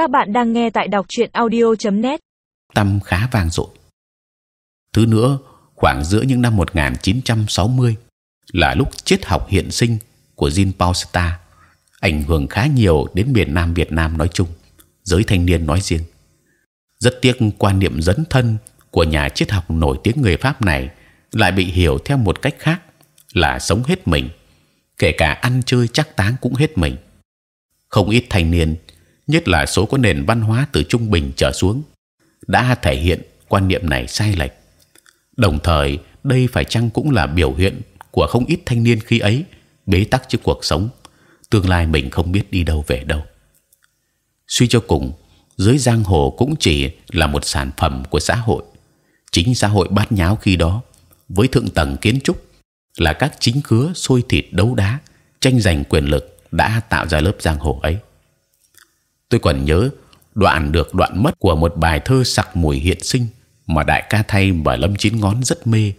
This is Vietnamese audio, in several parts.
Các bạn đang nghe tại đọc truyện audio.net. Tâm khá vang dội. Thứ nữa, khoảng giữa những năm 1960 là lúc triết học hiện sinh của Jean Paul Sartre ảnh hưởng khá nhiều đến miền Nam Việt Nam nói chung, giới thanh niên nói riêng. Rất tiếc quan niệm dấn thân của nhà triết học nổi tiếng người Pháp này lại bị hiểu theo một cách khác là sống hết mình, kể cả ăn chơi chắc táng cũng hết mình. Không ít thanh niên, nhất là số có nền văn hóa từ trung bình trở xuống, đã thể hiện quan niệm này sai lệch. Đồng thời, đây phải chăng cũng là biểu hiện của không ít thanh niên khi ấy bế tắc trước cuộc sống, tương lai mình không biết đi đâu về đâu. Suy cho cùng, dưới giang hồ cũng chỉ là một sản phẩm của xã hội. Chính xã hội bát nháo khi đó, với thượng tầng kiến trúc là các chính khứa sôi thịt đấu đá, tranh giành quyền lực đã tạo ra lớp giang hồ ấy. Tôi còn nhớ đoạn được đoạn mất của một bài thơ sặc mùi hiện sinh mà đại ca thay và lâm chín ngón rất mê.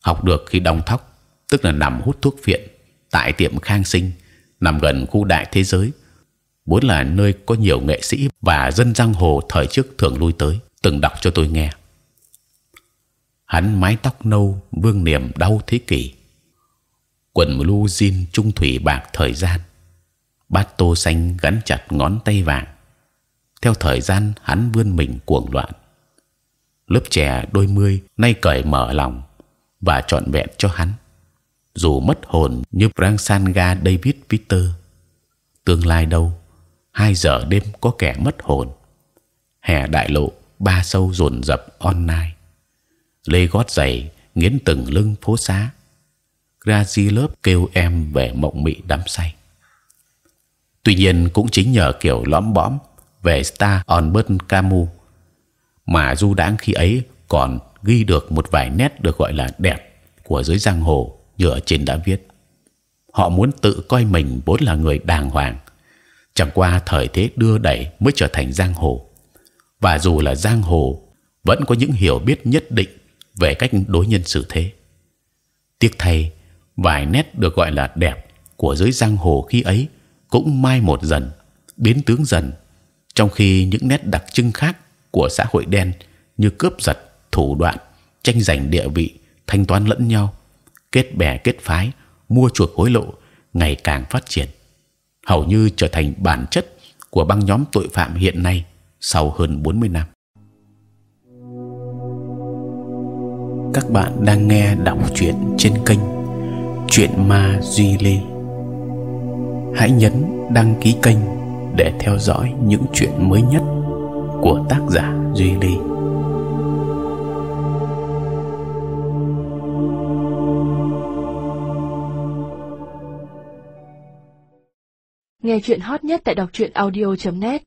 Học được khi đong thóc, tức là nằm hút thuốc phiện tại tiệm khang sinh nằm gần khu đại thế giới, vốn là nơi có nhiều nghệ sĩ và dân giang hồ thời trước thường lui tới, từng đọc cho tôi nghe. Hắn mái tóc nâu, vương niềm đau thế kỷ, quần blue jean trung thủy bạc thời gian, bát tô xanh gắn chặt ngón tay vàng. Theo thời gian hắn vươn mình cuồng loạn, lớp trẻ đôi mươi nay cởi mở lòng và trọn vẹn cho hắn dù mất hồn như Pransanga David Peter. Tương lai đâu? Hai giờ đêm có kẻ mất hồn. Hè đại lộ ba sâu rồn rập online. Lê gót giày nghiến từng lưng phố xá. Grazi lớp kêu em về mộng mị đắm say. Tuy nhiên cũng chính nhờ kiểu lõm bõm về Star on Burn Camus mà du đáng khi ấy còn ghi được một vài nét được gọi là đẹp của giới giang hồ như ở trên đã viết. Họ muốn tự coi mình vốn là người đàng hoàng, chẳng qua thời thế đưa đẩy mới trở thành giang hồ. Và dù là giang hồ, vẫn có những hiểu biết nhất định về cách đối nhân xử thế. Tiếc thay, vài nét được gọi là đẹp của giới giang hồ khi ấy cũng mai một dần, biến tướng dần, trong khi những nét đặc trưng khác của xã hội đen như cướp giật, thủ đoạn, tranh giành địa vị, thanh toán lẫn nhau kết bè kết phái, mua chuộc hối lộ ngày càng phát triển, hầu như trở thành bản chất của băng nhóm tội phạm hiện nay sau hơn 40 năm. Các bạn đang nghe đọc truyện trên kênh Chuyện Ma Duy Lê. Hãy nhấn đăng ký kênh để theo dõi những chuyện mới nhất của tác giả Duy Ly. Nghe chuyện hot nhất tại đọc truyện audio.net